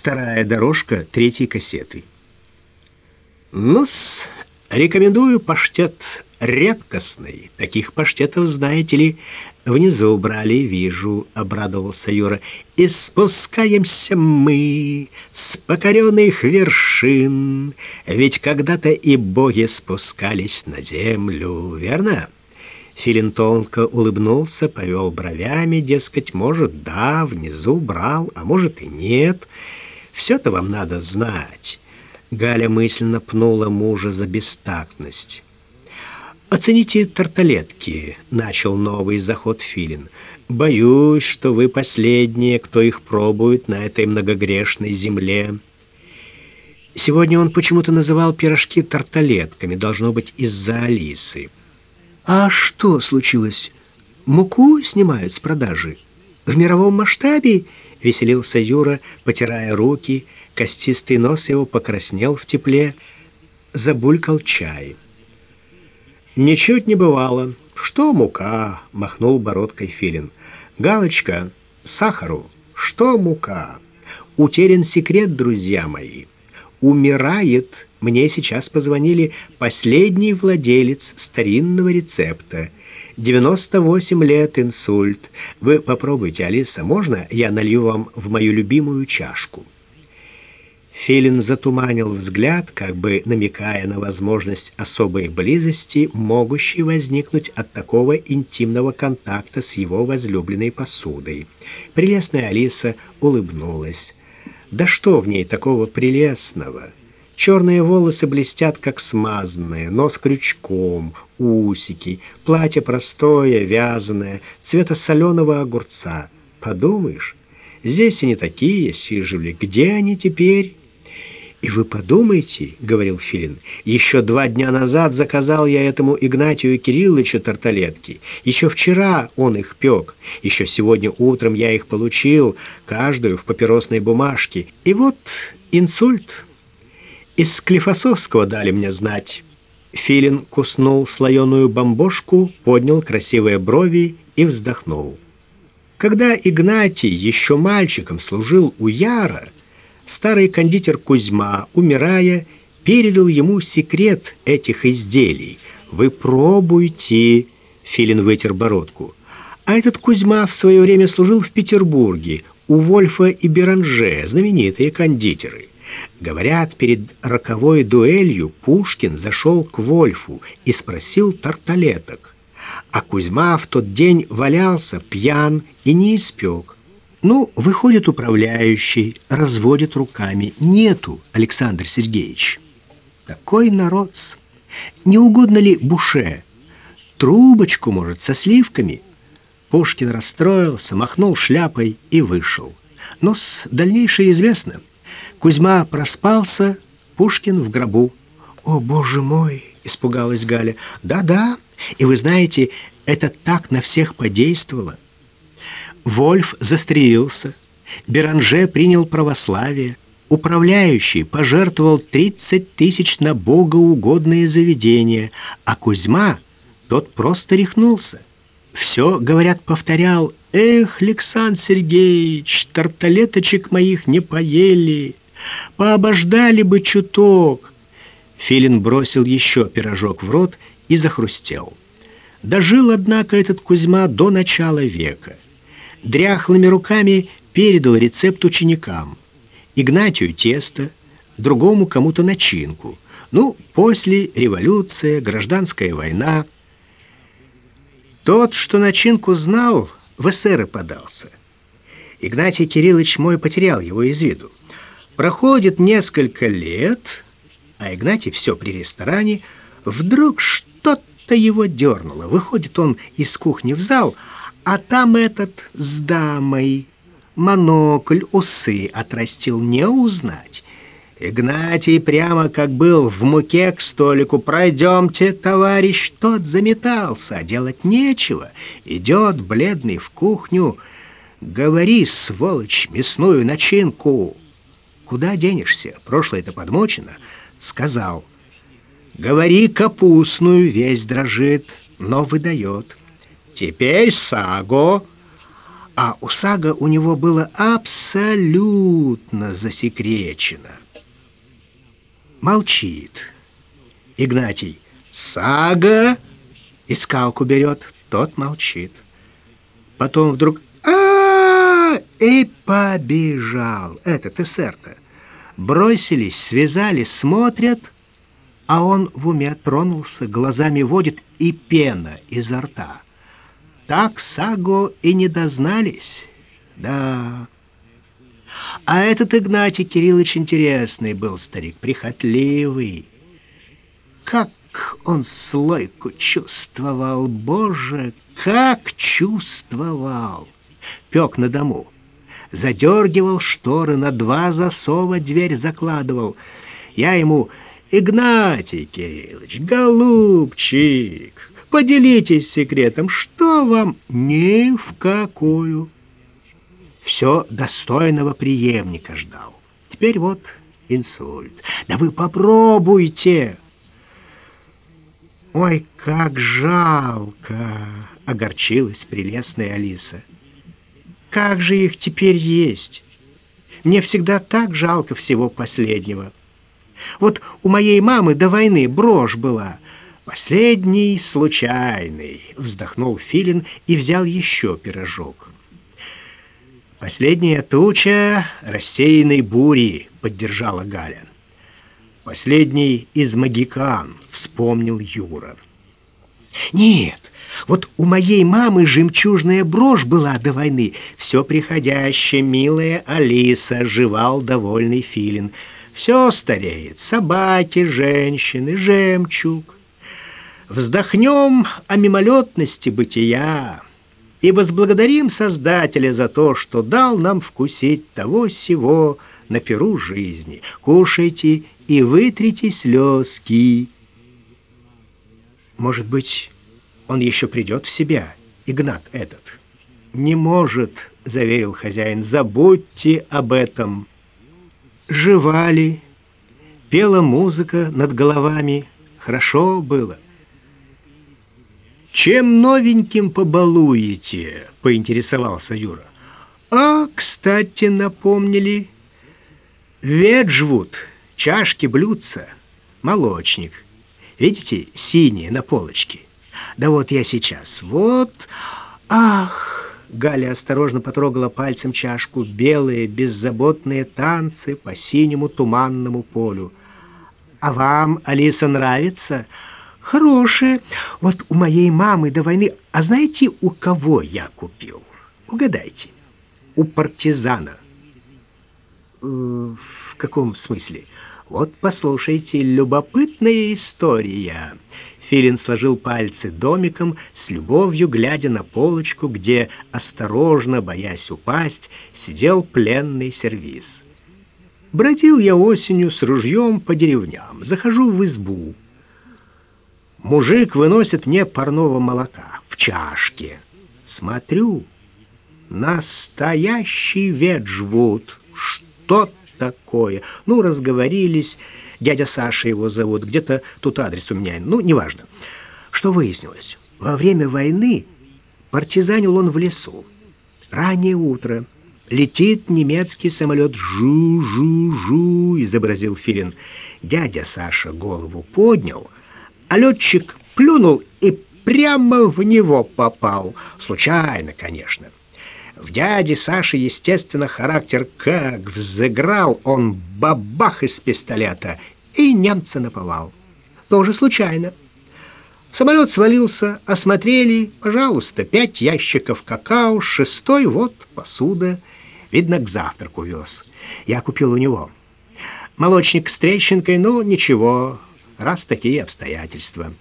Вторая дорожка третьей кассеты. Ну-с, рекомендую паштет редкостный. Таких паштетов, знаете ли, внизу брали, вижу, — обрадовался Юра. И спускаемся мы с покоренных вершин, ведь когда-то и боги спускались на землю, верно? Филин тонко улыбнулся, повел бровями, дескать, может, да, внизу брал, а может и нет. Все-то вам надо знать. Галя мысленно пнула мужа за бестактность. «Оцените тарталетки», — начал новый заход Филин. «Боюсь, что вы последние, кто их пробует на этой многогрешной земле». Сегодня он почему-то называл пирожки тарталетками, должно быть, из-за Алисы. «А что случилось? Муку снимают с продажи? В мировом масштабе?» — веселился Юра, потирая руки. Костистый нос его покраснел в тепле. Забулькал чай. «Ничуть не бывало. Что мука?» — махнул бородкой Филин. «Галочка, сахару. Что мука? Утерян секрет, друзья мои. Умирает. Мне сейчас позвонили последний владелец старинного рецепта. 98 лет инсульт. Вы попробуйте, Алиса, можно я налью вам в мою любимую чашку?» Филин затуманил взгляд, как бы намекая на возможность особой близости, могущей возникнуть от такого интимного контакта с его возлюбленной посудой. Прелестная Алиса улыбнулась. «Да что в ней такого прелестного?» Черные волосы блестят, как смазанные, нос крючком, усики, платье простое, вязаное, цвета соленого огурца. Подумаешь, здесь они такие сиживали, где они теперь?» «И вы подумайте, — говорил Филин, — еще два дня назад заказал я этому Игнатию Кирилловичу тарталетки. Еще вчера он их пек. Еще сегодня утром я их получил, каждую в папиросной бумажке. И вот инсульт. Из Склифосовского дали мне знать». Филин куснул слоеную бомбошку, поднял красивые брови и вздохнул. Когда Игнатий еще мальчиком служил у Яра, старый кондитер Кузьма, умирая, передал ему секрет этих изделий. «Вы пробуйте», — Филин вытер бородку. А этот Кузьма в свое время служил в Петербурге, у Вольфа и Беранже, знаменитые кондитеры. Говорят, перед роковой дуэлью Пушкин зашел к Вольфу и спросил тарталеток. А Кузьма в тот день валялся пьян и не испек. Ну, выходит управляющий, разводит руками. Нету, Александр Сергеевич. Такой народ. Не угодно ли буше? Трубочку, может, со сливками? Пушкин расстроился, махнул шляпой и вышел. Но с дальнейшее известно. Кузьма проспался, Пушкин в гробу. «О, боже мой!» — испугалась Галя. «Да-да, и вы знаете, это так на всех подействовало». Вольф застрелился, Беранже принял православие, управляющий пожертвовал 30 тысяч на богоугодные заведения, а Кузьма, тот просто рехнулся. Все, говорят, повторял, «Эх, Александр Сергеевич, тарталеточек моих не поели, пообождали бы чуток». Филин бросил еще пирожок в рот и захрустел. Дожил, однако, этот Кузьма до начала века дряхлыми руками передал рецепт ученикам. Игнатию тесто, другому кому-то начинку. Ну, после революция, гражданская война. Тот, что начинку знал, в эсеры подался. Игнатий Кириллович мой потерял его из виду. Проходит несколько лет, а Игнатий все при ресторане, вдруг что-то его дернуло. Выходит он из кухни в зал, а там этот с дамой. Монокль, усы отрастил, не узнать. Игнатий прямо как был в муке к столику. «Пройдемте, товарищ!» Тот заметался, а делать нечего. Идет бледный в кухню. «Говори, сволочь, мясную начинку!» «Куда денешься? Прошлое-то подмочено!» Сказал. «Говори капустную!» Весь дрожит, но выдает. Теперь саго. а у Сага у него было абсолютно засекречено. Молчит. Игнатий. Сага! И скалку берет. Тот молчит. Потом вдруг а, и побежал. Этот эсэр-то. Бросились, связали, смотрят, а он в уме тронулся, глазами водит и пена изо рта. Так Саго и не дознались. Да. А этот Игнатий Кириллович интересный был старик, прихотливый. Как он слойку чувствовал, Боже, как чувствовал! Пек на дому, задергивал шторы, на два засова дверь закладывал. Я ему, Игнатий Кириллович, голубчик, поделитесь секретом, что вам ни в какую. Все достойного преемника ждал. Теперь вот инсульт. Да вы попробуйте. Ой, как жалко, огорчилась прелестная Алиса. Как же их теперь есть? Мне всегда так жалко всего последнего. Вот у моей мамы до войны брошь была. Последний случайный, вздохнул Филин и взял еще пирожок. Последняя туча рассеянной бури, поддержала Галя. Последний из магикан, вспомнил Юра. Нет, вот у моей мамы жемчужная брошь была до войны. Все приходящее, милая Алиса, жевал довольный филин. Все стареет, собаки, женщины, жемчуг. Вздохнем о мимолетности бытия и возблагодарим Создателя за то, что дал нам вкусить того всего на перу жизни. Кушайте и вытрите слезки. Может быть, он еще придет в себя, Игнат этот. Не может, заверил хозяин, забудьте об этом. Жевали, пела музыка над головами, хорошо было. «Чем новеньким побалуете?» — поинтересовался Юра. «А, кстати, напомнили. Веджвуд, чашки, блюдца, молочник. Видите, синие на полочке. Да вот я сейчас. Вот. Ах!» Галя осторожно потрогала пальцем чашку. Белые, беззаботные танцы по синему туманному полю. «А вам, Алиса, нравится?» «Хорошие. Вот у моей мамы до войны... А знаете, у кого я купил? Угадайте. У партизана». «Э, «В каком смысле?» «Вот послушайте, любопытная история». Филин сложил пальцы домиком, с любовью глядя на полочку, где, осторожно, боясь упасть, сидел пленный сервиз. Бродил я осенью с ружьем по деревням, захожу в избу. Мужик выносит мне парного молока в чашке. Смотрю, настоящий веджвуд. Что такое? Ну, разговорились, Дядя Саша его зовут, где-то тут адрес у меня, ну, неважно. Что выяснилось? Во время войны партизанил он в лесу. Раннее утро. Летит немецкий самолет. Жу-жу-жу, изобразил Филин. Дядя Саша голову поднял, а летчик плюнул и прямо в него попал. Случайно, конечно. В дяде Саши, естественно, характер как взыграл он бабах из пистолета и немца наповал. Тоже случайно. Самолет свалился, осмотрели, пожалуйста, пять ящиков какао, шестой вот посуда. Видно, к завтраку вез. Я купил у него. Молочник с трещинкой, ну, ничего, раз такие обстоятельства.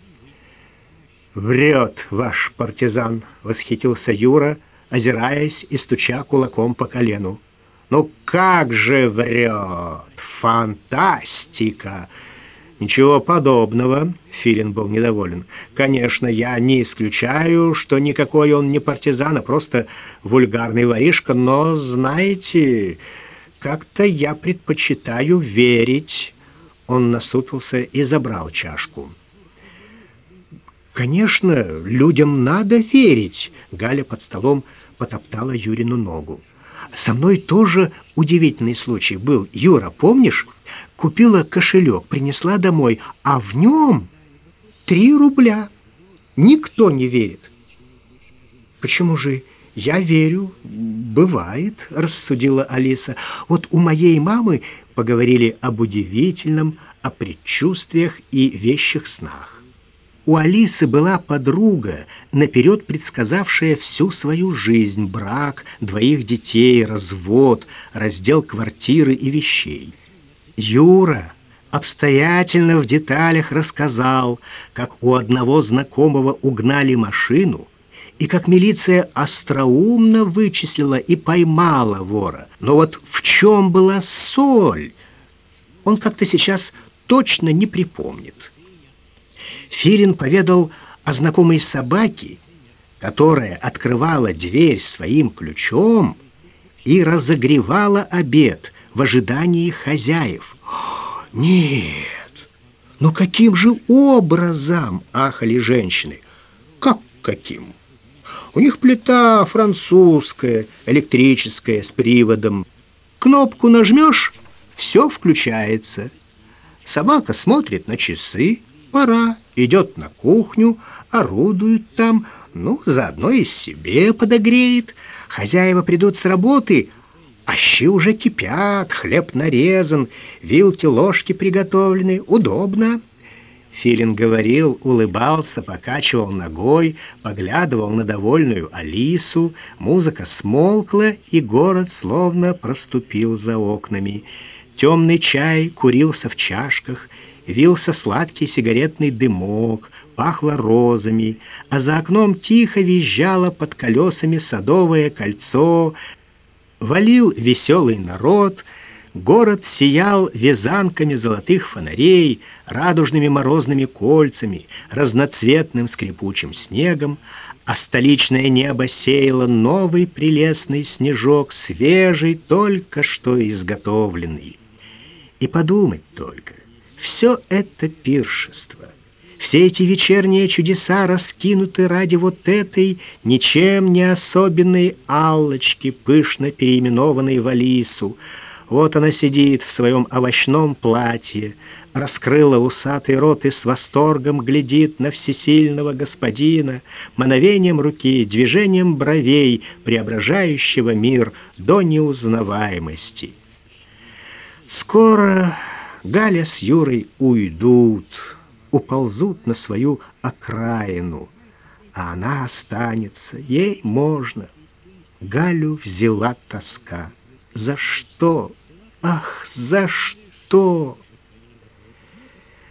«Врет ваш партизан», — восхитился Юра, — озираясь и стуча кулаком по колену. «Ну как же врет! Фантастика!» «Ничего подобного», — Филин был недоволен. «Конечно, я не исключаю, что никакой он не партизан, а просто вульгарный воришка, но, знаете, как-то я предпочитаю верить». Он насупился и забрал чашку. «Конечно, людям надо верить», — Галя под столом потоптала Юрину ногу. Со мной тоже удивительный случай был. Юра, помнишь? Купила кошелек, принесла домой, а в нем три рубля. Никто не верит. Почему же я верю? Бывает, рассудила Алиса. Вот у моей мамы поговорили об удивительном, о предчувствиях и вещих снах. У Алисы была подруга, наперед предсказавшая всю свою жизнь, брак, двоих детей, развод, раздел квартиры и вещей. Юра обстоятельно в деталях рассказал, как у одного знакомого угнали машину, и как милиция остроумно вычислила и поймала вора. Но вот в чем была соль, он как-то сейчас точно не припомнит. Филин поведал о знакомой собаке, которая открывала дверь своим ключом и разогревала обед в ожидании хозяев. «Нет! Но каким же образом?» — ахали женщины. «Как каким?» «У них плита французская, электрическая, с приводом. Кнопку нажмешь — все включается. Собака смотрит на часы, Пора, идет на кухню, орудует там, ну, заодно и себе подогреет. Хозяева придут с работы, а щи уже кипят, хлеб нарезан, вилки-ложки приготовлены, удобно. Филин говорил, улыбался, покачивал ногой, поглядывал на довольную Алису, музыка смолкла, и город словно проступил за окнами. Темный чай курился в чашках, вился сладкий сигаретный дымок, пахло розами, а за окном тихо визжало под колесами садовое кольцо, валил веселый народ, город сиял вязанками золотых фонарей, радужными морозными кольцами, разноцветным скрипучим снегом, а столичное небо сеяло новый прелестный снежок, свежий, только что изготовленный. И подумать только — все это пиршество, все эти вечерние чудеса раскинуты ради вот этой ничем не особенной Аллочки, пышно переименованной в Алису. Вот она сидит в своем овощном платье, раскрыла усатый рот и с восторгом глядит на всесильного господина, мановением руки, движением бровей, преображающего мир до неузнаваемости. Скоро Галя с Юрой уйдут, уползут на свою окраину, а она останется, ей можно. Галю взяла тоска. За что? Ах, за что?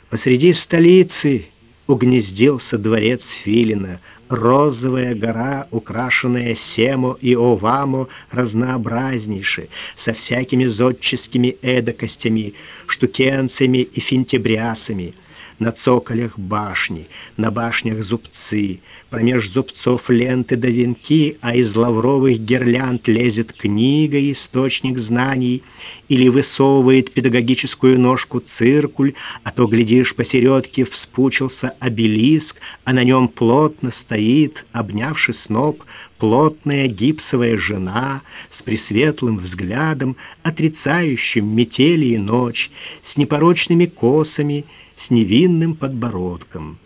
Посреди столицы угнездился дворец Филина, розовая гора, украшенная семо и овамо разнообразнейше, со всякими зодческими эдакостями, штукенцами и финтебрясами — на цоколях башни, на башнях зубцы, промеж зубцов ленты до венки, а из лавровых гирлянд лезет книга, источник знаний, или высовывает педагогическую ножку циркуль, а то, глядишь, посередке вспучился обелиск, а на нем плотно стоит, обнявший сноп, плотная гипсовая жена с пресветлым взглядом, отрицающим метели и ночь, с непорочными косами, с невинным подбородком.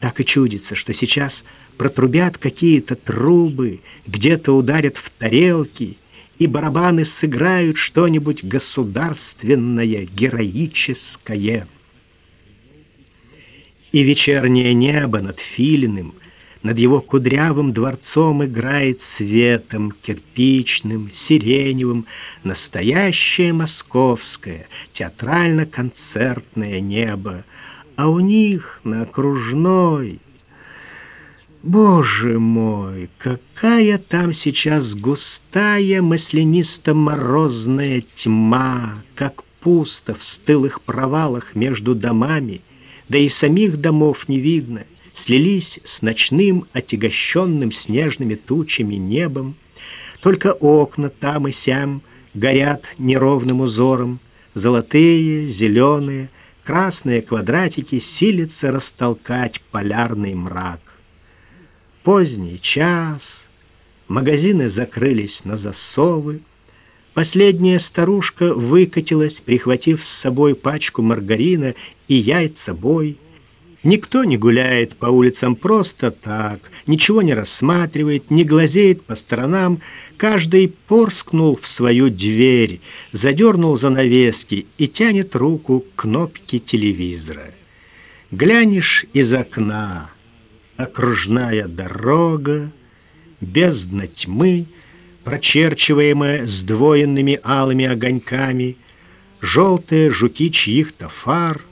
Так и чудится, что сейчас протрубят какие-то трубы, где-то ударят в тарелки, и барабаны сыграют что-нибудь государственное, героическое. И вечернее небо над Филиным — над его кудрявым дворцом играет светом кирпичным, сиреневым, настоящее московское, театрально-концертное небо, а у них на окружной... Боже мой, какая там сейчас густая маслянисто-морозная тьма, как пусто в стылых провалах между домами, да и самих домов не видно — слились с ночным, отягощенным снежными тучами небом. Только окна там и сям горят неровным узором, золотые, зеленые, красные квадратики силятся растолкать полярный мрак. Поздний час, Магазины закрылись на засовы. Последняя старушка выкатилась, прихватив с собой пачку маргарина и яйца бой. Никто не гуляет по улицам просто так, ничего не рассматривает, не глазеет по сторонам. Каждый порскнул в свою дверь, задернул занавески и тянет руку к кнопке телевизора. Глянешь из окна, окружная дорога, бездна тьмы, прочерчиваемая сдвоенными алыми огоньками, желтые жуки чьих-то фар —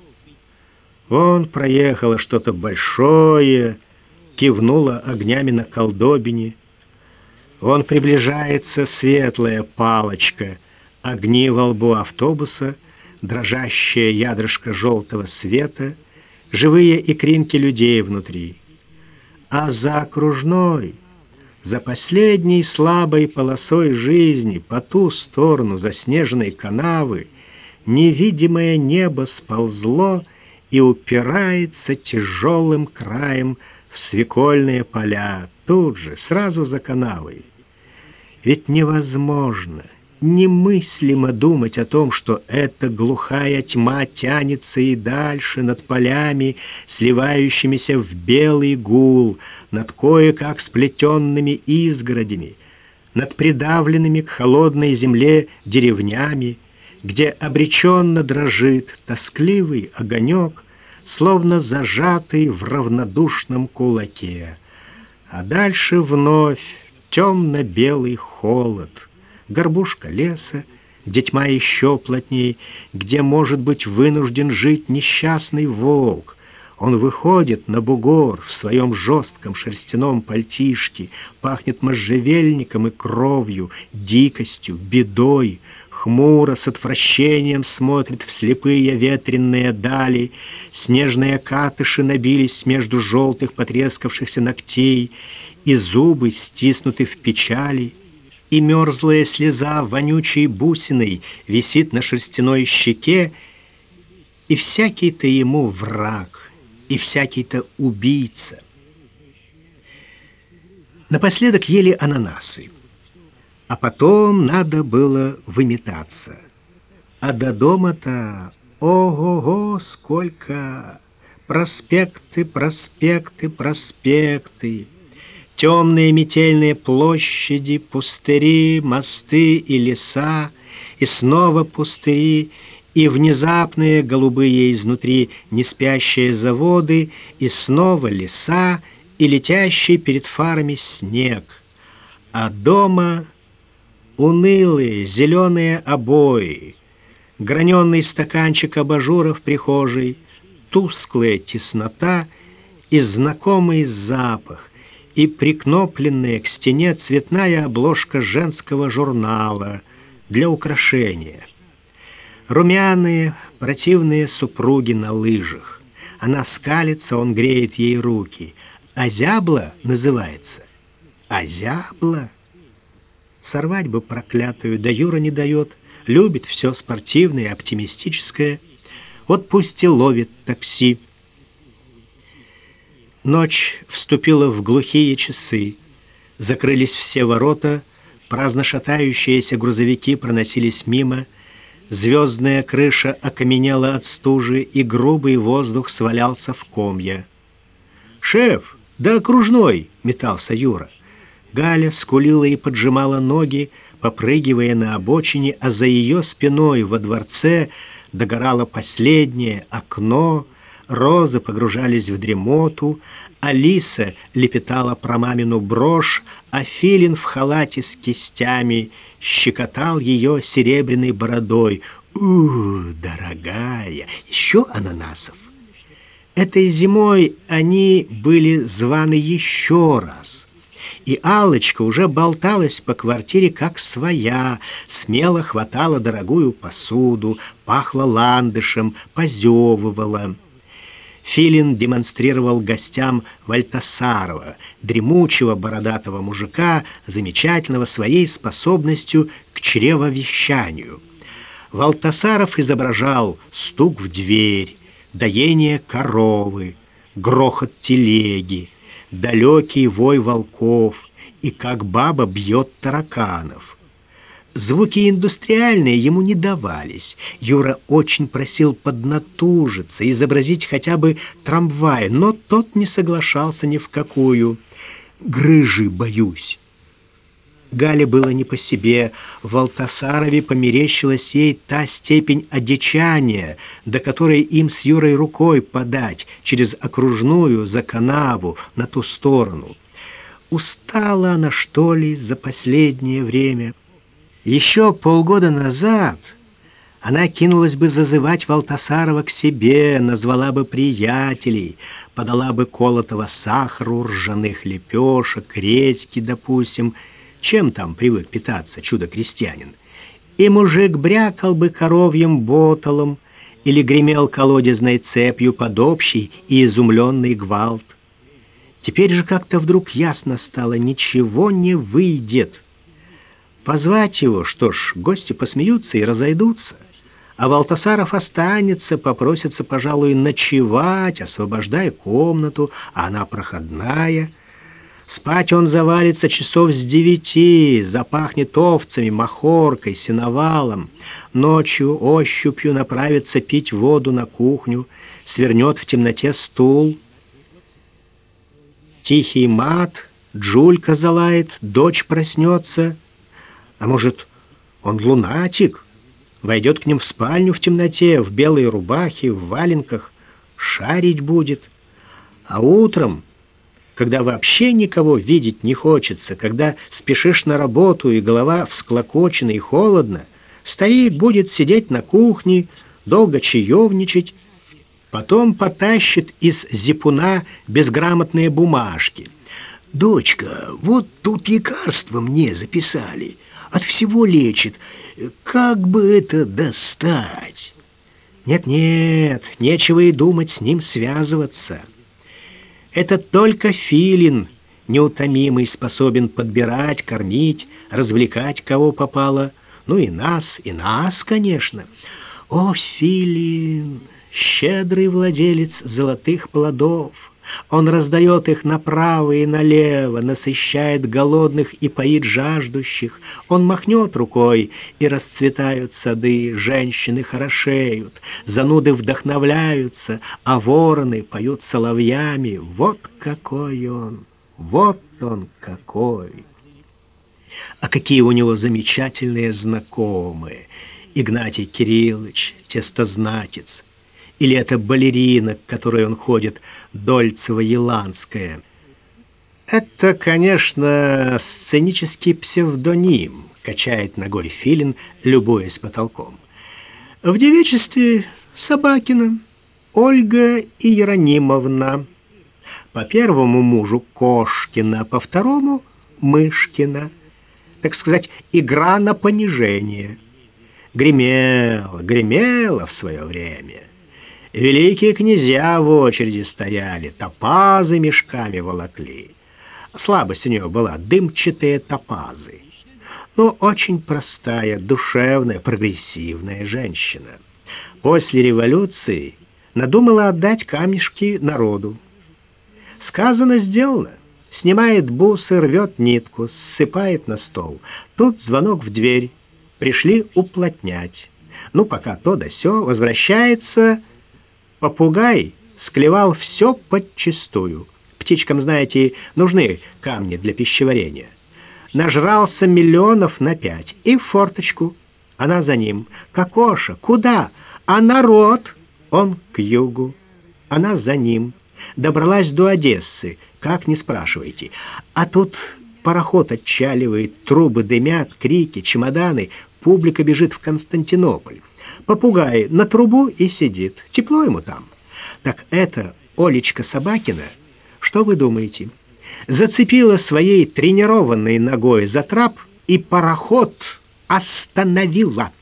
Вон проехало что-то большое, кивнуло огнями на колдобине. Вон приближается светлая палочка, огни во лбу автобуса, дрожащее ядрышко желтого света, живые икринки людей внутри. А за окружной, за последней слабой полосой жизни, по ту сторону заснеженной канавы, невидимое небо сползло, и упирается тяжелым краем в свекольные поля, тут же, сразу за канавой. Ведь невозможно, немыслимо думать о том, что эта глухая тьма тянется и дальше над полями, сливающимися в белый гул, над кое-как сплетенными изгородями, над придавленными к холодной земле деревнями, где обреченно дрожит тоскливый огонек, словно зажатый в равнодушном кулаке. А дальше вновь темно-белый холод, горбушка леса, где тьма еще плотней, где, может быть, вынужден жить несчастный волк. Он выходит на бугор в своем жестком шерстяном пальтишке, пахнет можжевельником и кровью, дикостью, бедой, хмуро, с отвращением смотрит в слепые ветренные дали, снежные катыши набились между желтых потрескавшихся ногтей, и зубы стиснуты в печали, и мерзлая слеза вонючей бусиной висит на шерстяной щеке, и всякий-то ему враг, и всякий-то убийца. Напоследок ели ананасы а потом надо было выметаться. А до дома-то, ого-го, сколько! Проспекты, проспекты, проспекты, темные метельные площади, пустыри, мосты и леса, и снова пустыри, и внезапные голубые изнутри неспящие заводы, и снова леса, и летящий перед фарами снег. А дома унылые зеленые обои, граненый стаканчик абажура в прихожей, тусклая теснота и знакомый запах, и прикнопленная к стене цветная обложка женского журнала для украшения. Румяные, противные супруги на лыжах. Она скалится, он греет ей руки. Азябла называется. Азябла? Сорвать бы проклятую, да Юра не дает. Любит все спортивное оптимистическое. Вот пусть и ловит такси. Ночь вступила в глухие часы. Закрылись все ворота, праздно шатающиеся грузовики проносились мимо, звездная крыша окаменела от стужи, и грубый воздух свалялся в комья. «Шеф, да окружной!» — метался Юра. Галя скулила и поджимала ноги, попрыгивая на обочине, а за ее спиной во дворце догорало последнее окно, розы погружались в дремоту, Алиса лепетала про мамину брошь, а Филин в халате с кистями щекотал ее серебряной бородой. у дорогая, еще ананасов!» Этой зимой они были званы еще раз — и Аллочка уже болталась по квартире как своя, смело хватала дорогую посуду, пахла ландышем, позевывала. Филин демонстрировал гостям Вальтасарова, дремучего бородатого мужика, замечательного своей способностью к чревовещанию. Валтасаров изображал стук в дверь, доение коровы, грохот телеги, далекий вой волков, и как баба бьет тараканов. Звуки индустриальные ему не давались. Юра очень просил поднатужиться, изобразить хотя бы трамвай, но тот не соглашался ни в какую. «Грыжи боюсь». Гале было не по себе. В Алтасарове померещилась ей та степень одичания, до которой им с Юрой рукой подать, через окружную, за канаву, на ту сторону. Устала она, что ли, за последнее время? Еще полгода назад она кинулась бы зазывать Валтасарова к себе, назвала бы приятелей, подала бы колотого сахару, ржаных лепешек, редьки, допустим, чем там привык питаться чудо-крестьянин? И мужик брякал бы коровьим боталом или гремел колодезной цепью под общий и изумленный гвалт. Теперь же как-то вдруг ясно стало, ничего не выйдет. Позвать его, что ж, гости посмеются и разойдутся, а Валтасаров останется, попросится, пожалуй, ночевать, освобождая комнату, а она проходная — Спать он завалится часов с девяти, запахнет овцами, махоркой, сеновалом. Ночью ощупью направится пить воду на кухню, свернет в темноте стул. Тихий мат, Джулька залает, дочь проснется. А может, он лунатик? Войдет к ним в спальню в темноте, в белой рубахе, в валенках, шарить будет. А утром когда вообще никого видеть не хочется, когда спешишь на работу и голова всклокочена и холодно, старик будет сидеть на кухне, долго чаевничать, потом потащит из зипуна безграмотные бумажки. «Дочка, вот тут лекарство мне записали, от всего лечит, как бы это достать?» «Нет-нет, нечего и думать с ним связываться». Это только филин, неутомимый, способен подбирать, кормить, развлекать кого попало. Ну и нас, и нас, конечно. О, филин, щедрый владелец золотых плодов! Он раздает их направо и налево, насыщает голодных и поит жаждущих. Он махнет рукой, и расцветают сады, женщины хорошеют, зануды вдохновляются, а вороны поют соловьями. Вот какой он! Вот он какой! А какие у него замечательные знакомые! Игнатий Кириллович, тестознатец, или это балерина, к которой он ходит, Дольцева-Еланская? Это, конечно, сценический псевдоним, качает ногой Филин, любуясь потолком. В девичестве Собакина, Ольга и Еронимовна. По первому мужу Кошкина, по второму Мышкина. Так сказать, игра на понижение. Гремела, гремела в свое время. Великие князья в очереди стояли, топазы мешками волокли. Слабость у нее была дымчатые топазы. Но очень простая, душевная, прогрессивная женщина. После революции надумала отдать камешки народу. Сказано, сделано. Снимает бусы, рвет нитку, ссыпает на стол. Тут звонок в дверь. Пришли уплотнять. Ну, пока то да сё, возвращается Попугай склевал все подчистую. Птичкам, знаете, нужны камни для пищеварения. Нажрался миллионов на пять. И форточку. Она за ним. Кокоша, куда? А народ? Он к югу. Она за ним. Добралась до Одессы. Как, не спрашивайте. А тут пароход отчаливает, трубы дымят, крики, чемоданы. Публика бежит в Константинополь. Попугай на трубу и сидит. Тепло ему там. Так это Олечка Собакина, что вы думаете? Зацепила своей тренированной ногой за трап и пароход остановила.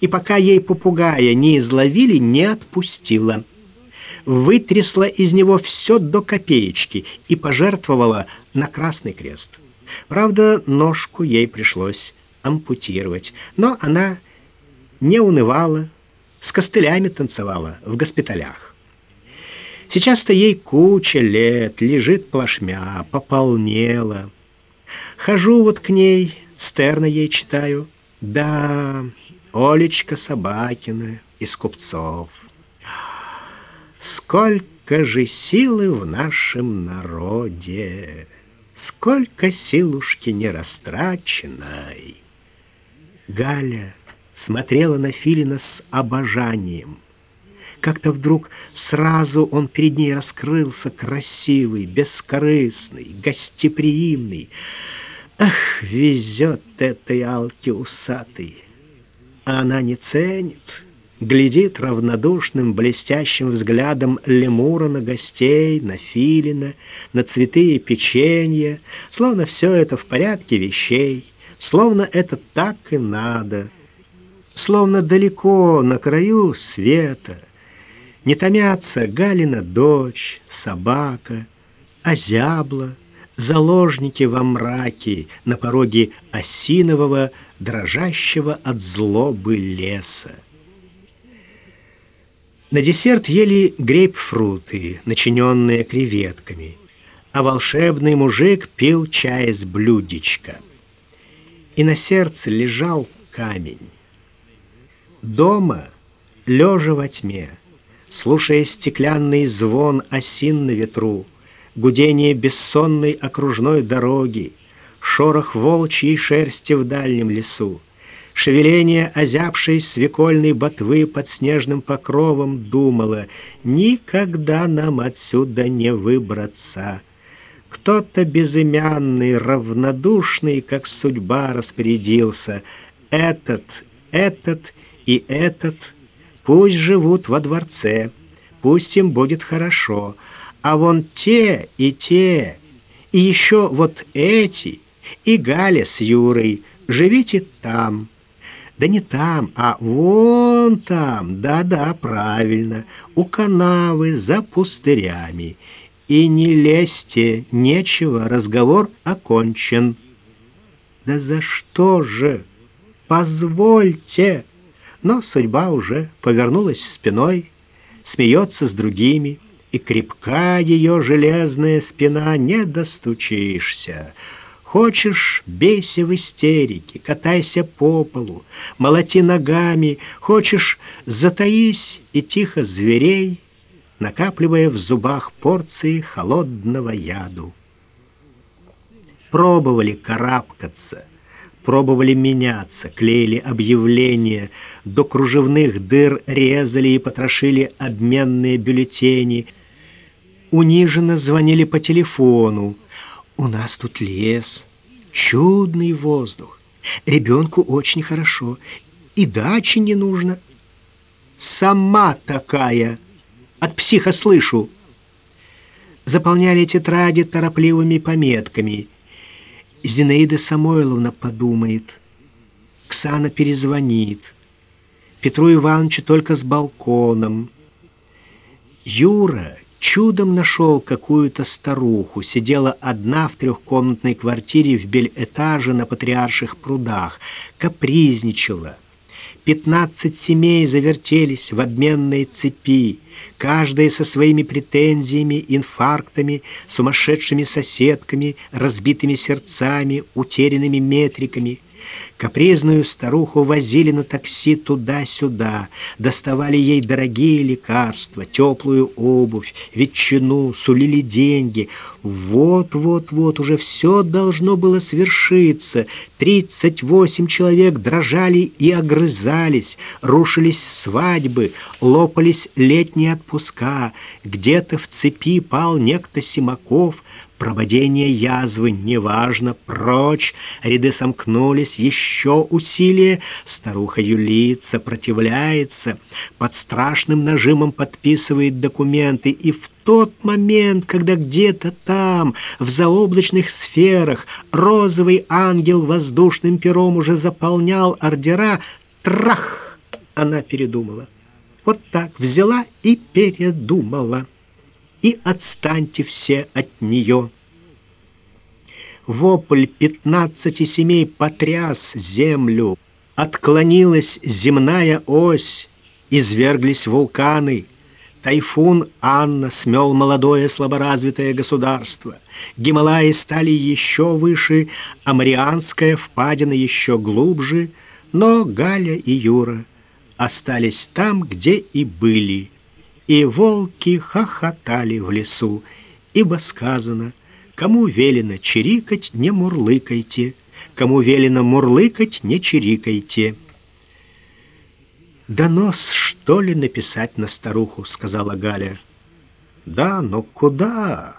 И пока ей попугая не изловили, не отпустила. Вытрясла из него все до копеечки и пожертвовала на Красный Крест. Правда, ножку ей пришлось ампутировать, но она не унывала, с костылями танцевала в госпиталях. Сейчас-то ей куча лет, лежит плашмя, пополнела. Хожу вот к ней, Стерна ей читаю. Да, Олечка Собакина из купцов. Сколько же силы в нашем народе, Сколько силушки нерастраченной. Галя смотрела на Филина с обожанием. Как-то вдруг сразу он перед ней раскрылся, красивый, бескорыстный, гостеприимный. Ах, везет этой Алке усатый! А она не ценит, глядит равнодушным, блестящим взглядом лемура на гостей, на филина, на цветы и печенье, словно все это в порядке вещей, словно это так и надо, словно далеко, на краю света, не томятся Галина дочь, собака, озябла, заложники во мраке на пороге осинового, дрожащего от злобы леса. На десерт ели грейпфруты, начиненные креветками, а волшебный мужик пил чай с блюдечка. И на сердце лежал камень. Дома, лежа во тьме, слушая стеклянный звон осин на ветру, гудение бессонной окружной дороги, шорох волчьей шерсти в дальнем лесу, шевеление озябшей свекольной ботвы под снежным покровом думала, никогда нам отсюда не выбраться. Кто-то безымянный, равнодушный, как судьба распорядился, этот, этот и этот — Пусть живут во дворце, пусть им будет хорошо, а вон те и те, и еще вот эти, и Галя с Юрой, живите там. Да не там, а вон там, да-да, правильно, у канавы за пустырями. И не лезьте, нечего, разговор окончен. Да за что же? Позвольте! Но судьба уже повернулась спиной, смеется с другими, и крепка ее железная спина, не достучишься. Хочешь, бейся в истерике, катайся по полу, молоти ногами, хочешь, затаись и тихо зверей, накапливая в зубах порции холодного яду. Пробовали карабкаться — пробовали меняться, клеили объявления, до кружевных дыр резали и потрошили обменные бюллетени, униженно звонили по телефону. «У нас тут лес, чудный воздух, ребенку очень хорошо, и дачи не нужно». «Сама такая! От психа слышу!» Заполняли тетради торопливыми пометками – Зинаида Самойловна подумает. Ксана перезвонит. Петру Ивановичу только с балконом. Юра чудом нашел какую-то старуху, сидела одна в трехкомнатной квартире в бельэтаже на Патриарших прудах, капризничала. Пятнадцать семей завертелись в обменной цепи, каждая со своими претензиями, инфарктами, сумасшедшими соседками, разбитыми сердцами, утерянными метриками. Капризную старуху возили на такси туда-сюда, доставали ей дорогие лекарства, теплую обувь, ветчину, сулили деньги. Вот-вот-вот, уже все должно было свершиться. Тридцать восемь человек дрожали и огрызались, рушились свадьбы, лопались летние отпуска. Где-то в цепи пал некто Симаков, Прободение язвы, неважно, прочь, ряды сомкнулись, еще усилие, старуха юлит, сопротивляется, под страшным нажимом подписывает документы, и в тот момент, когда где-то там, в заоблачных сферах, розовый ангел воздушным пером уже заполнял ордера, трах, она передумала. Вот так взяла и передумала и отстаньте все от нее. Вопль пятнадцати семей потряс землю, отклонилась земная ось, изверглись вулканы, Тайфун Анна смел молодое слаборазвитое государство. Гималаи стали еще выше, а Марианская впадина еще глубже, но Галя и Юра остались там, где и были. И волки хохотали в лесу, ибо сказано, кому велено чирикать, не мурлыкайте, кому велено мурлыкать, не чирикайте. «Донос, что ли, написать на старуху?» — сказала Галя. «Да, но куда?»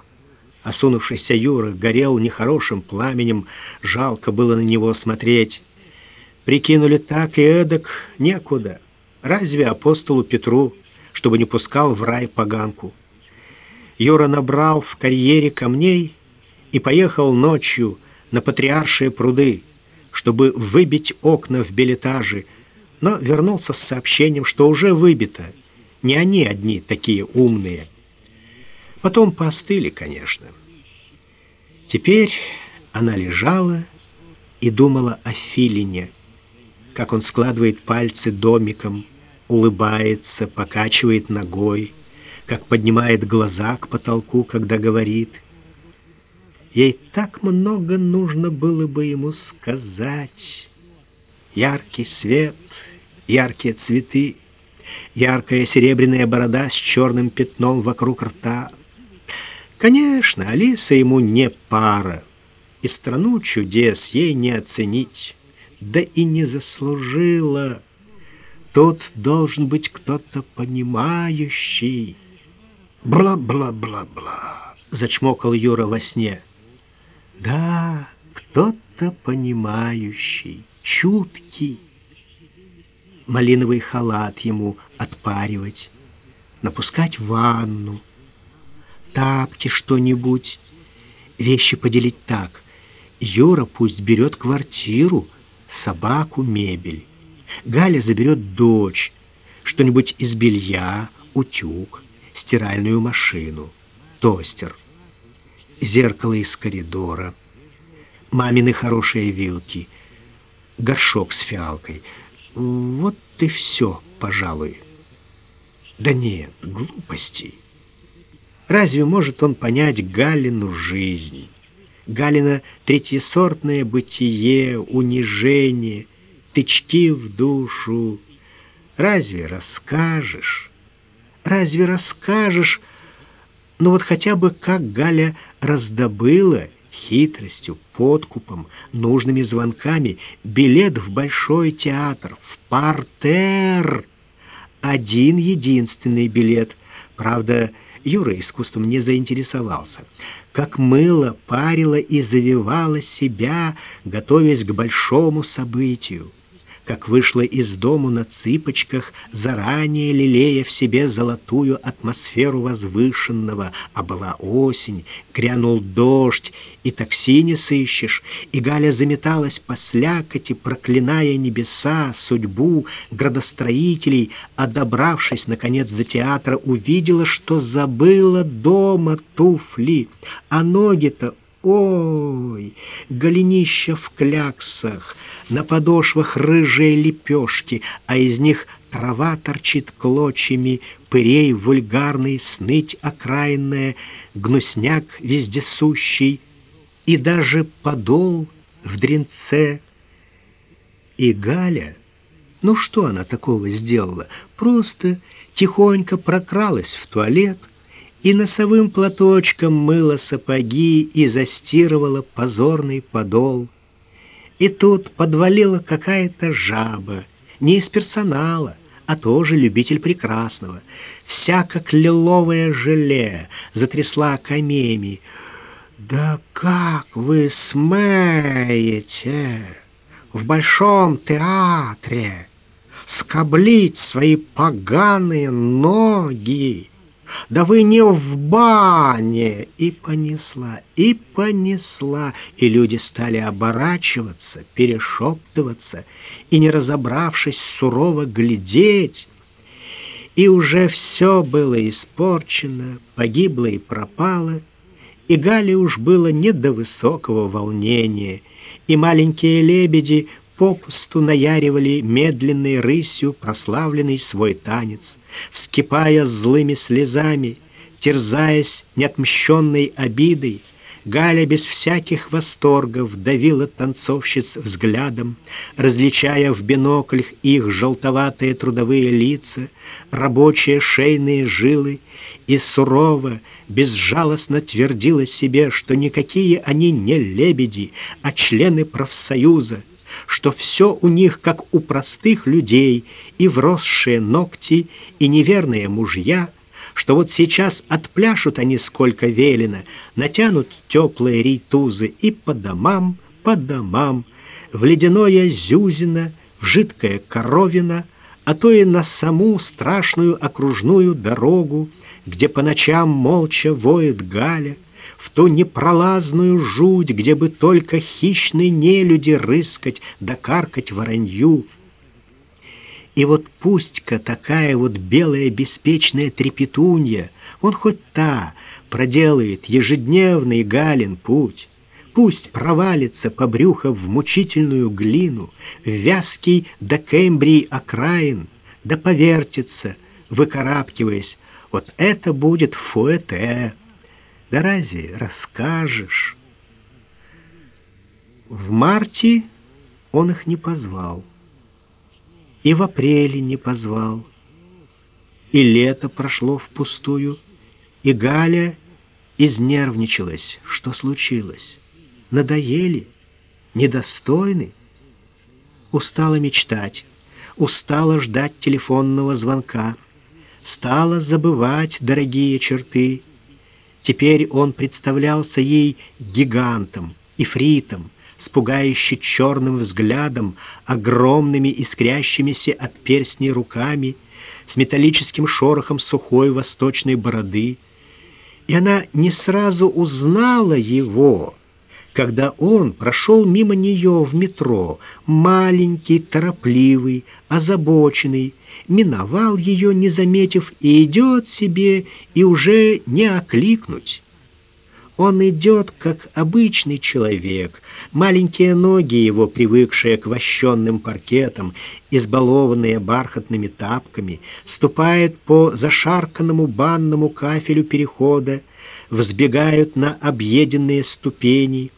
Осунувшийся Юра горел нехорошим пламенем, жалко было на него смотреть. Прикинули так и эдак, некуда. Разве апостолу Петру, чтобы не пускал в рай поганку? Юра набрал в карьере камней и поехал ночью на патриаршие пруды, чтобы выбить окна в билетаже, но вернулся с сообщением, что уже выбито. Не они одни такие умные. Потом поостыли, конечно. Теперь она лежала и думала о Филине, как он складывает пальцы домиком, улыбается, покачивает ногой, как поднимает глаза к потолку, когда говорит. Ей так много нужно было бы ему сказать яркий свет, яркие цветы, яркая серебряная борода с черным пятном вокруг рта. Конечно, Алиса ему не пара, и страну чудес ей не оценить, да и не заслужила. Тут должен быть кто-то понимающий. Бла-бла-бла-бла, зачмокал Юра во сне. Да, кто-то понимающий чуткий. Малиновый халат ему отпаривать, напускать ванну, тапки что-нибудь, вещи поделить так. Юра пусть берет квартиру, собаку, мебель. Галя заберет дочь, что-нибудь из белья, утюг, стиральную машину, тостер, зеркало из коридора, мамины хорошие вилки — горшок с фиалкой. Вот и все, пожалуй. Да нет, глупости. Разве может он понять Галину жизнь? Галина третьесортное бытие, унижение, тычки в душу. Разве расскажешь? Разве расскажешь? Ну вот хотя бы как Галя раздобыла хитростью, подкупом, нужными звонками билет в Большой театр, в партер. Один единственный билет. Правда, Юра искусством не заинтересовался. Как мыло парило и завивало себя, готовясь к большому событию как вышла из дому на цыпочках, заранее лелея в себе золотую атмосферу возвышенного, а была осень, грянул дождь, и такси не сыщешь, и Галя заметалась по слякоти, проклиная небеса, судьбу, градостроителей, а добравшись, наконец, до театра, увидела, что забыла дома туфли, а ноги-то Ой, голенища в кляксах, на подошвах рыжие лепешки, а из них трава торчит клочьями, пырей вульгарный, сныть окраинная, гнусняк вездесущий, и даже подол в дренце. И Галя, ну что она такого сделала? Просто тихонько прокралась в туалет, и носовым платочком мыла сапоги и застирывала позорный подол. И тут подвалила какая-то жаба, не из персонала, а тоже любитель прекрасного. Вся как лиловое желе, затрясла камнями. «Да как вы смеете в большом театре скоблить свои поганые ноги?» Да вы не в бане!» И понесла, и понесла, и люди стали оборачиваться, перешептываться, и, не разобравшись, сурово глядеть. И уже все было испорчено, погибло и пропало, и Гале уж было не до высокого волнения, и маленькие лебеди попусту наяривали медленной рысью прославленный свой танец, вскипая злыми слезами, терзаясь неотмщенной обидой, Галя без всяких восторгов давила танцовщиц взглядом, различая в биноклях их желтоватые трудовые лица, рабочие шейные жилы, и сурово, безжалостно твердила себе, что никакие они не лебеди, а члены профсоюза, что все у них как у простых людей, и вросшие ногти, и неверные мужья — что вот сейчас отпляшут они сколько велено, натянут теплые рейтузы и по домам, по домам, в ледяное Зюзино, в жидкое Коровино, а то и на саму страшную окружную дорогу, где по ночам молча воет Галя, в ту непролазную жуть, где бы только хищные нелюди рыскать да каркать воронью, и вот пусть-ка такая вот белая беспечная трепетунья, он хоть та, проделает ежедневный Галин путь, пусть провалится по брюхо в мучительную глину, в вязкий до Кембрии окраин, да повертится, выкарабкиваясь, вот это будет фуэте. Да разве расскажешь? В марте он их не позвал и в апреле не позвал. И лето прошло впустую, и Галя изнервничалась. Что случилось? Надоели? Недостойны? Устала мечтать, устала ждать телефонного звонка, стала забывать дорогие черты. Теперь он представлялся ей гигантом, ифритом, с пугающе черным взглядом, огромными искрящимися от перстней руками, с металлическим шорохом сухой восточной бороды. И она не сразу узнала его, когда он прошел мимо нее в метро, маленький, торопливый, озабоченный, миновал ее, не заметив, и идет себе, и уже не окликнуть. Он идет, как обычный человек. Маленькие ноги его, привыкшие к вощенным паркетам, избалованные бархатными тапками, ступают по зашарканному банному кафелю перехода, взбегают на объеденные ступени.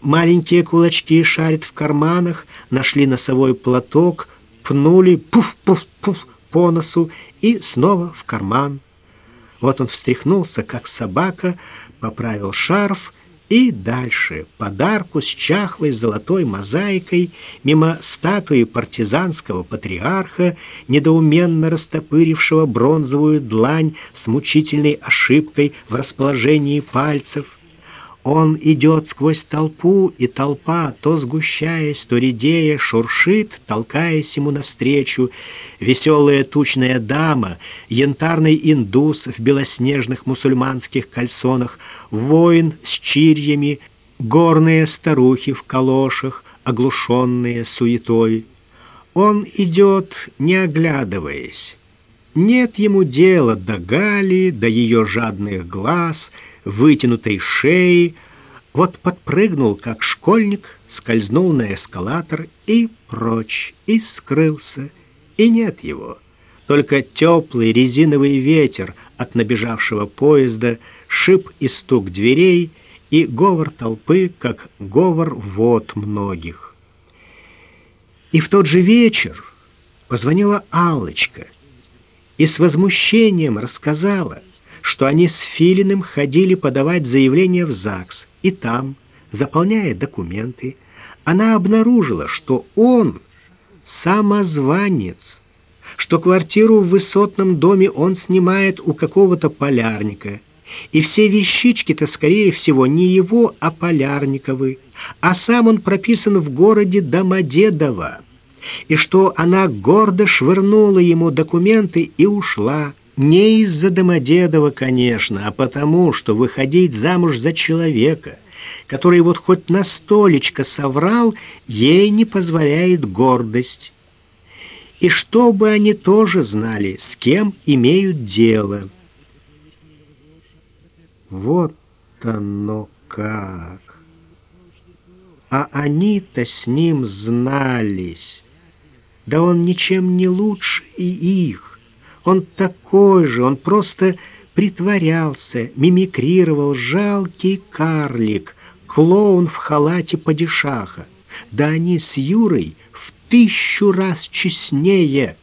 Маленькие кулачки шарят в карманах, нашли носовой платок, пнули пуф-пуф-пуф по носу и снова в карман. Вот он встряхнулся, как собака, поправил шарф и дальше, подарку с чахлой золотой мозаикой, мимо статуи партизанского патриарха, недоуменно растопырившего бронзовую длань с мучительной ошибкой в расположении пальцев — он идет сквозь толпу, и толпа, то сгущаясь, то редея, шуршит, толкаясь ему навстречу. Веселая тучная дама, янтарный индус в белоснежных мусульманских кальсонах, воин с чирьями, горные старухи в калошах, оглушенные суетой. Он идет, не оглядываясь. Нет ему дела до Гали, до ее жадных глаз — вытянутой шеи, вот подпрыгнул, как школьник, скользнул на эскалатор и прочь, и скрылся, и нет его. Только теплый резиновый ветер от набежавшего поезда, шип и стук дверей и говор толпы, как говор вод многих. И в тот же вечер позвонила Аллочка и с возмущением рассказала — что они с Филиным ходили подавать заявление в ЗАГС, и там, заполняя документы, она обнаружила, что он самозванец, что квартиру в высотном доме он снимает у какого-то полярника, и все вещички-то, скорее всего, не его, а полярниковы, а сам он прописан в городе Домодедово, и что она гордо швырнула ему документы и ушла, не из-за Домодедова, конечно, а потому, что выходить замуж за человека, который вот хоть на столечко соврал, ей не позволяет гордость. И чтобы они тоже знали, с кем имеют дело. Вот оно как! А они-то с ним знались. Да он ничем не лучше и их. Он такой же, он просто притворялся, мимикрировал, жалкий карлик, клоун в халате падишаха. Да они с Юрой в тысячу раз честнее.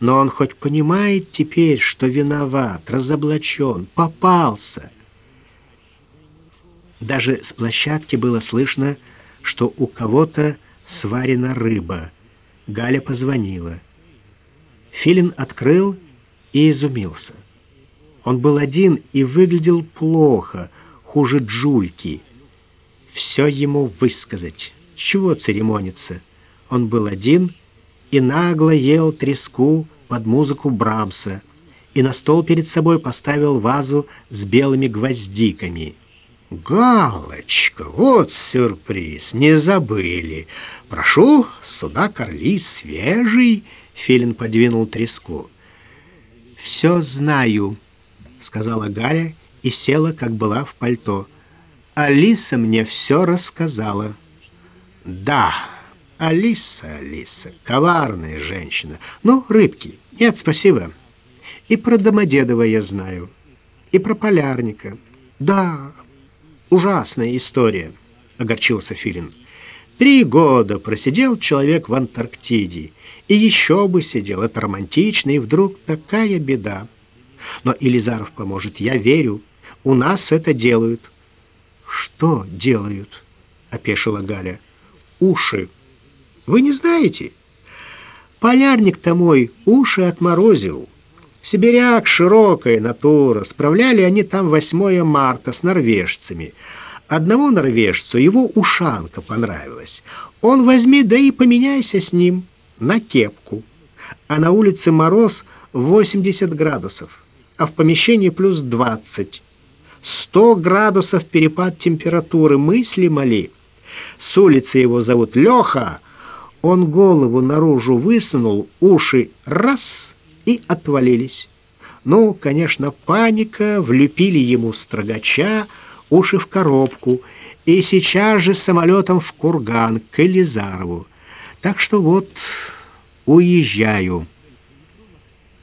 Но он хоть понимает теперь, что виноват, разоблачен, попался. Даже с площадки было слышно, что у кого-то сварена рыба. Галя позвонила. Филин открыл и изумился. Он был один и выглядел плохо, хуже Джульки. Все ему высказать. Чего церемониться? Он был один и нагло ел треску под музыку Брамса и на стол перед собой поставил вазу с белыми гвоздиками. «Галочка, вот сюрприз, не забыли. Прошу, сюда корли свежий», — Филин подвинул треску. «Все знаю», — сказала Галя и села, как была в пальто. «Алиса мне все рассказала». «Да», Алиса, Алиса, коварная женщина. Ну, рыбки. Нет, спасибо. И про Домодедова я знаю. И про Полярника. Да, ужасная история, огорчился Филин. Три года просидел человек в Антарктиде. И еще бы сидел, это романтично, и вдруг такая беда. Но Илизаров поможет, я верю. У нас это делают. Что делают? — опешила Галя. Уши. Вы не знаете? Полярник-то мой уши отморозил. Сибиряк, широкая натура. Справляли они там 8 марта с норвежцами. Одному норвежцу его ушанка понравилась. Он возьми, да и поменяйся с ним на кепку. А на улице мороз 80 градусов, а в помещении плюс 20. 100 градусов перепад температуры, мысли моли. С улицы его зовут Леха, он голову наружу высунул, уши раз и отвалились. Ну, конечно, паника, влепили ему строгача, уши в коробку, и сейчас же самолетом в Курган, к Элизарову. Так что вот, уезжаю.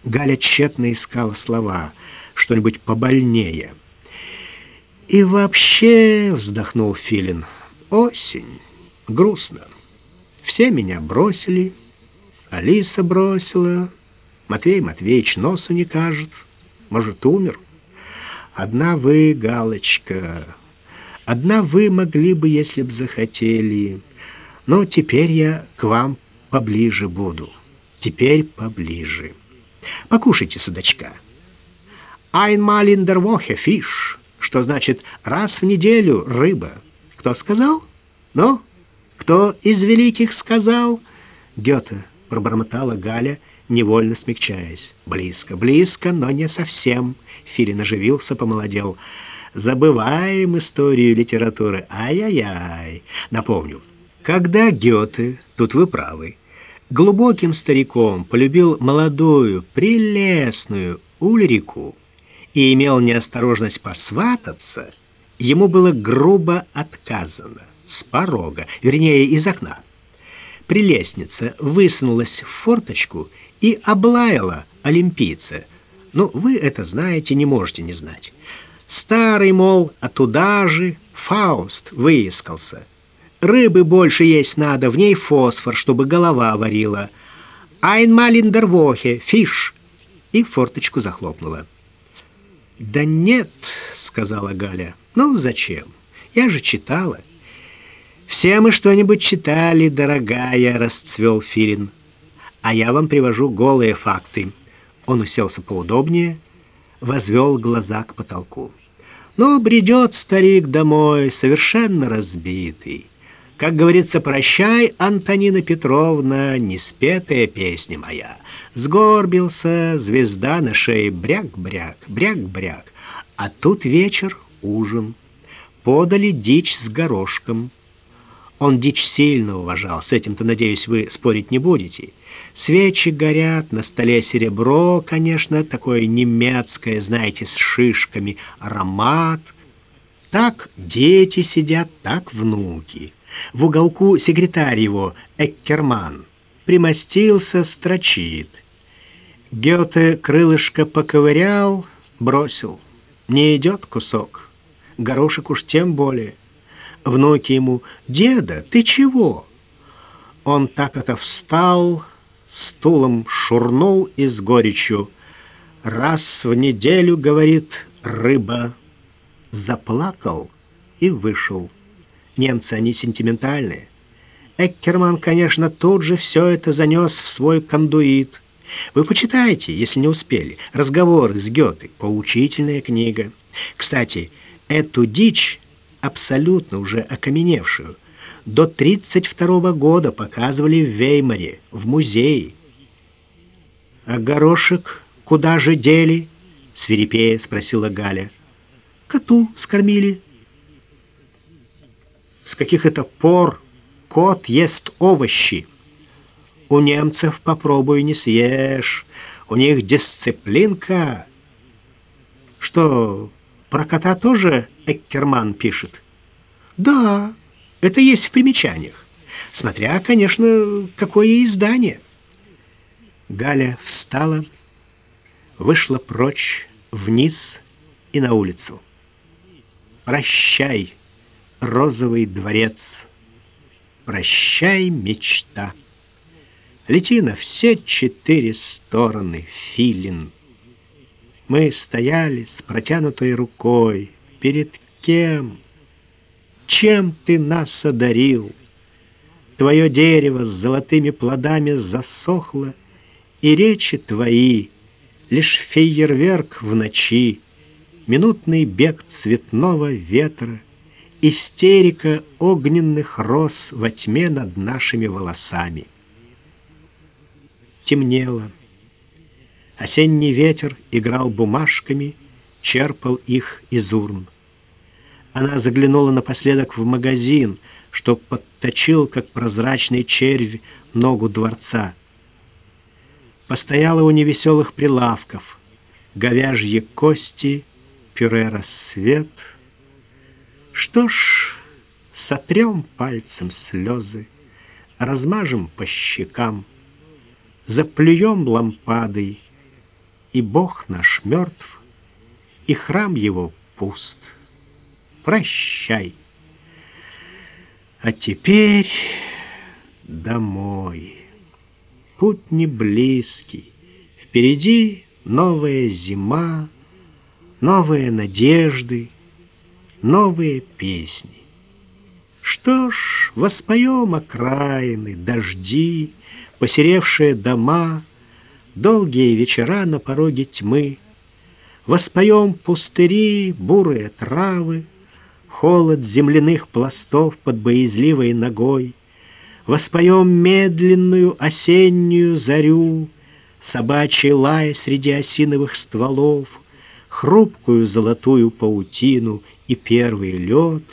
Галя тщетно искала слова, что-нибудь побольнее. И вообще, вздохнул Филин, осень, грустно. Все меня бросили, Алиса бросила, Матвей Матвеевич носу не кажет, может, умер. Одна вы, Галочка, одна вы могли бы, если б захотели. Но теперь я к вам поближе буду. Теперь поближе. Покушайте, судачка. Einmal in der Woche Fisch, что значит раз в неделю рыба. Кто сказал? Ну, кто из великих сказал? Гёте, пробормотала Галя, невольно смягчаясь. Близко, близко, но не совсем. Филин оживился, помолодел. Забываем историю литературы. Ай-яй-яй. Напомню, когда Гёте, тут вы правы, глубоким стариком полюбил молодую, прелестную Ульрику и имел неосторожность посвататься, ему было грубо отказано с порога, вернее, из окна. Прелестница высунулась в форточку и облаяла олимпийца. Ну, вы это знаете, не можете не знать. Старый, мол, а туда же Фауст выискался. Рыбы больше есть надо, в ней фосфор, чтобы голова варила. Айн малиндервохе, фиш. И форточку захлопнула. «Да нет», — сказала Галя. «Ну, зачем? Я же читала». «Все мы что-нибудь читали, дорогая», — расцвел Филин. «А я вам привожу голые факты». Он уселся поудобнее, возвел глаза к потолку. «Ну, бредет старик домой, совершенно разбитый. Как говорится, прощай, Антонина Петровна, неспетая песня моя. Сгорбился, звезда на шее, бряк-бряк, бряк-бряк. А тут вечер, ужин. Подали дичь с горошком». Он дичь сильно уважал, с этим-то, надеюсь, вы спорить не будете. Свечи горят, на столе серебро, конечно, такое немецкое, знаете, с шишками, аромат. Так дети сидят, так внуки. В уголку секретарь его, Эккерман, примостился, строчит. Гёте крылышко поковырял, бросил. Не идет кусок. Горошек уж тем более. Внуки ему, «Деда, ты чего?» Он так это встал, стулом шурнул и с горечью. «Раз в неделю, — говорит, — рыба». Заплакал и вышел. Немцы, они сентиментальные. Эккерман, конечно, тут же все это занес в свой кондуит. Вы почитайте, если не успели. Разговоры с Гёте. Поучительная книга. Кстати, эту дичь, абсолютно уже окаменевшую, до 32 года показывали в Веймаре, в музее. «А горошек куда же дели?» — свирепея спросила Галя. «Коту скормили». «С каких это пор кот ест овощи?» «У немцев попробуй не съешь, у них дисциплинка». «Что, про кота тоже Эккерман пишет?» «Да». Это есть в примечаниях. Смотря, конечно, какое издание. Галя встала, вышла прочь, вниз и на улицу. Прощай, розовый дворец. Прощай, мечта. Лети на все четыре стороны, филин. Мы стояли с протянутой рукой. Перед кем? Чем ты нас одарил? Твое дерево с золотыми плодами засохло, и речи твои — лишь фейерверк в ночи, минутный бег цветного ветра, истерика огненных роз во тьме над нашими волосами. Темнело. Осенний ветер играл бумажками, черпал их из урн. Она заглянула напоследок в магазин, что подточил, как прозрачный червь, ногу дворца. Постояла у невеселых прилавков, говяжьи кости, пюре рассвет. Что ж, сотрем пальцем слезы, размажем по щекам, заплюем лампадой, и Бог наш мертв, и храм его пуст прощай. А теперь домой. Путь не близкий. Впереди новая зима, новые надежды, новые песни. Что ж, воспоем окраины, дожди, посеревшие дома, долгие вечера на пороге тьмы. Воспоем пустыри, бурые травы, холод земляных пластов под боязливой ногой, Воспоем медленную осеннюю зарю, Собачий лай среди осиновых стволов, Хрупкую золотую паутину и первый лед,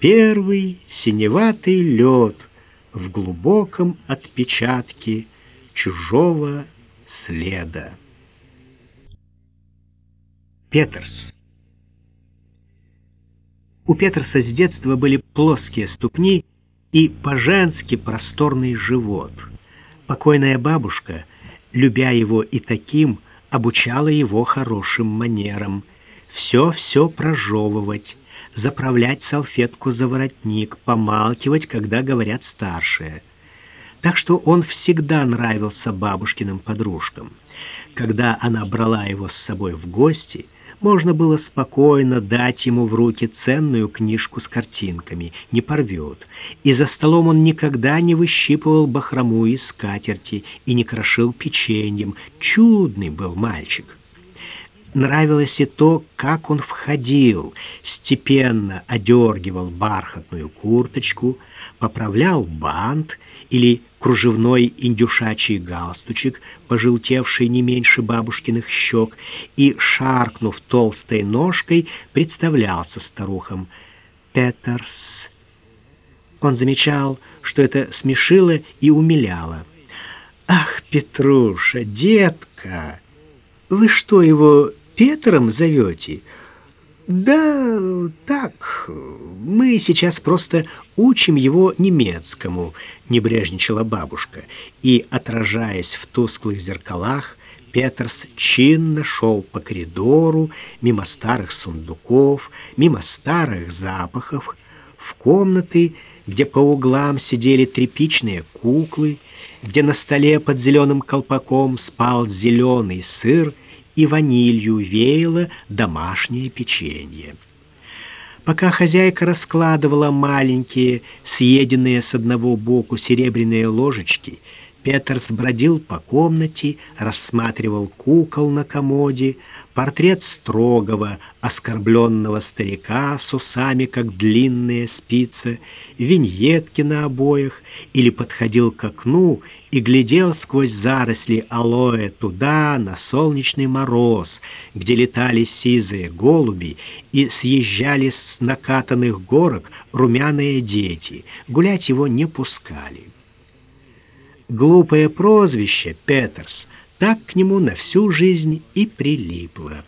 Первый синеватый лед в глубоком отпечатке чужого следа. Петерс у Петерса с детства были плоские ступни и по-женски просторный живот. Покойная бабушка, любя его и таким, обучала его хорошим манерам. Все-все прожевывать, заправлять салфетку за воротник, помалкивать, когда говорят старшие. Так что он всегда нравился бабушкиным подружкам. Когда она брала его с собой в гости — можно было спокойно дать ему в руки ценную книжку с картинками, не порвет. И за столом он никогда не выщипывал бахрому из скатерти и не крошил печеньем. Чудный был мальчик. Нравилось и то, как он входил, степенно одергивал бархатную курточку, поправлял бант или кружевной индюшачий галстучек, пожелтевший не меньше бабушкиных щек, и, шаркнув толстой ножкой, представлялся старухам. «Петерс». Он замечал, что это смешило и умиляло. «Ах, Петруша, детка, вы что, его Петром зовете? Да, так, мы сейчас просто учим его немецкому, небрежничала бабушка, и, отражаясь в тусклых зеркалах, Петерс чинно шел по коридору, мимо старых сундуков, мимо старых запахов, в комнаты, где по углам сидели тряпичные куклы, где на столе под зеленым колпаком спал зеленый сыр и ванилью веяло домашнее печенье. Пока хозяйка раскладывала маленькие, съеденные с одного боку серебряные ложечки, Петерс бродил по комнате, рассматривал кукол на комоде, портрет строгого, оскорбленного старика с усами, как длинные спицы, виньетки на обоях, или подходил к окну и глядел сквозь заросли алоэ туда, на солнечный мороз, где летали сизые голуби и съезжали с накатанных горок румяные дети. Гулять его не пускали. Глупое прозвище Петерс так к нему на всю жизнь и прилипло.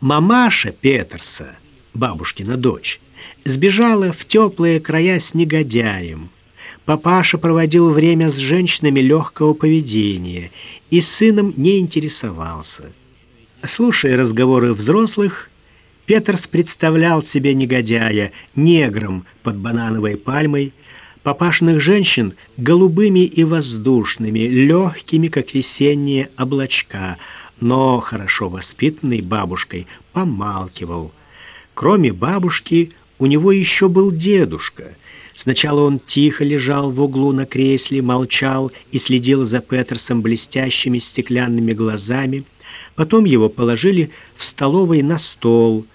Мамаша Петерса, бабушкина дочь, сбежала в теплые края с негодяем. Папаша проводил время с женщинами легкого поведения и сыном не интересовался. Слушая разговоры взрослых, Петерс представлял себе негодяя негром под банановой пальмой, папашных женщин голубыми и воздушными, легкими, как весенние облачка, но хорошо воспитанный бабушкой помалкивал. Кроме бабушки, у него еще был дедушка. Сначала он тихо лежал в углу на кресле, молчал и следил за Петерсом блестящими стеклянными глазами. Потом его положили в столовой на стол,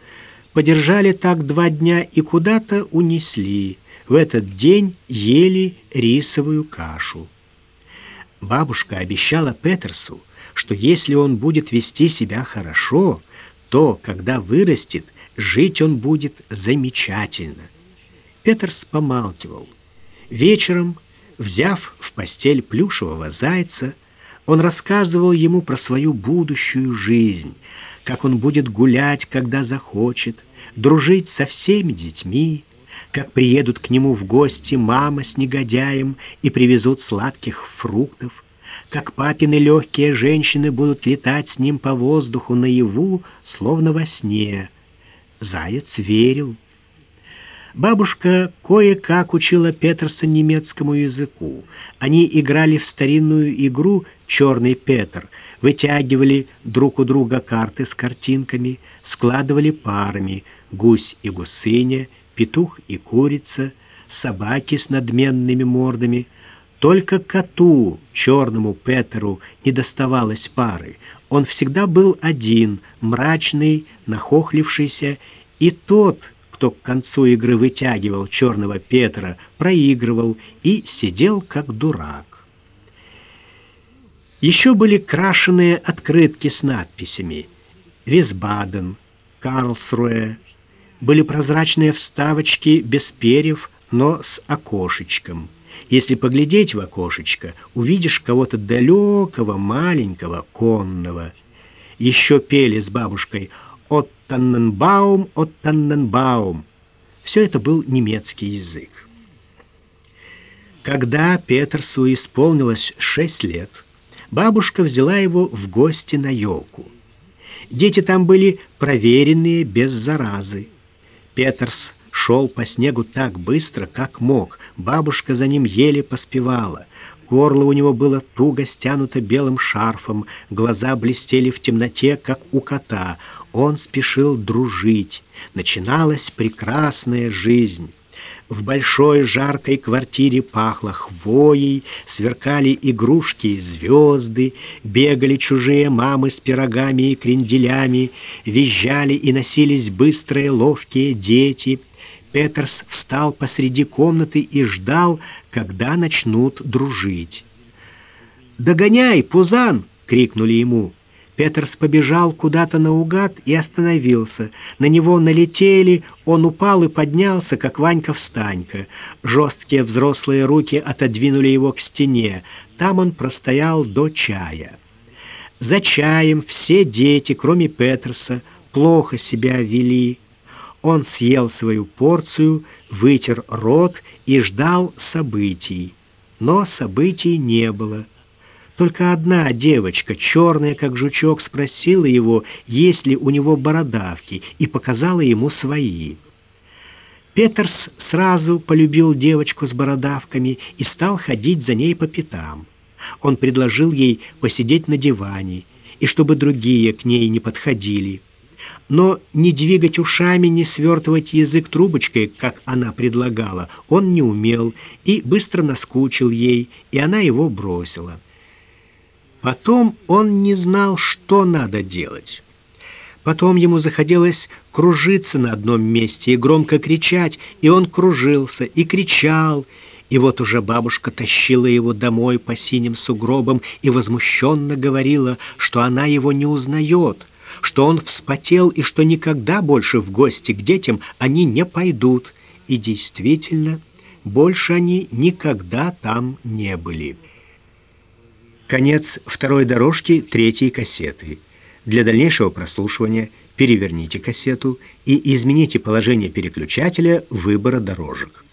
подержали так два дня и куда-то унесли в этот день ели рисовую кашу. Бабушка обещала Петерсу, что если он будет вести себя хорошо, то, когда вырастет, жить он будет замечательно. Петерс помалкивал. Вечером, взяв в постель плюшевого зайца, он рассказывал ему про свою будущую жизнь, как он будет гулять, когда захочет, дружить со всеми детьми, как приедут к нему в гости мама с негодяем и привезут сладких фруктов, как папины легкие женщины будут летать с ним по воздуху наяву, словно во сне. Заяц верил. Бабушка кое-как учила Петерса немецкому языку. Они играли в старинную игру «Черный Петр», вытягивали друг у друга карты с картинками, складывали парами «Гусь и гусыня», петух и курица, собаки с надменными мордами. Только коту, черному Петеру, не доставалось пары. Он всегда был один, мрачный, нахохлившийся, и тот, кто к концу игры вытягивал черного Петра, проигрывал и сидел как дурак. Еще были крашеные открытки с надписями «Висбаден», «Карлсруэ», были прозрачные вставочки без перьев, но с окошечком. Если поглядеть в окошечко, увидишь кого-то далекого, маленького, конного. Еще пели с бабушкой «От Танненбаум, от Танненбаум». Все это был немецкий язык. Когда Петерсу исполнилось шесть лет, бабушка взяла его в гости на елку. Дети там были проверенные без заразы. Петерс шел по снегу так быстро, как мог. Бабушка за ним еле поспевала. Горло у него было туго стянуто белым шарфом, глаза блестели в темноте, как у кота. Он спешил дружить. Начиналась прекрасная жизнь. В большой жаркой квартире пахло хвоей, сверкали игрушки и звезды, бегали чужие мамы с пирогами и кренделями, визжали и носились быстрые ловкие дети. Петерс встал посреди комнаты и ждал, когда начнут дружить. «Догоняй, Пузан!» — крикнули ему. Петерс побежал куда-то наугад и остановился. На него налетели, он упал и поднялся, как Ванька-встанька. Жесткие взрослые руки отодвинули его к стене. Там он простоял до чая. За чаем все дети, кроме Петерса, плохо себя вели. Он съел свою порцию, вытер рот и ждал событий. Но событий не было. Только одна девочка, черная как жучок, спросила его, есть ли у него бородавки, и показала ему свои. Петерс сразу полюбил девочку с бородавками и стал ходить за ней по пятам. Он предложил ей посидеть на диване, и чтобы другие к ней не подходили. Но не двигать ушами, не свертывать язык трубочкой, как она предлагала, он не умел и быстро наскучил ей, и она его бросила. Потом он не знал, что надо делать. Потом ему захотелось кружиться на одном месте и громко кричать, и он кружился и кричал, и вот уже бабушка тащила его домой по синим сугробам и возмущенно говорила, что она его не узнает, что он вспотел и что никогда больше в гости к детям они не пойдут. И действительно, больше они никогда там не были. Конец второй дорожки третьей кассеты. Для дальнейшего прослушивания переверните кассету и измените положение переключателя выбора дорожек.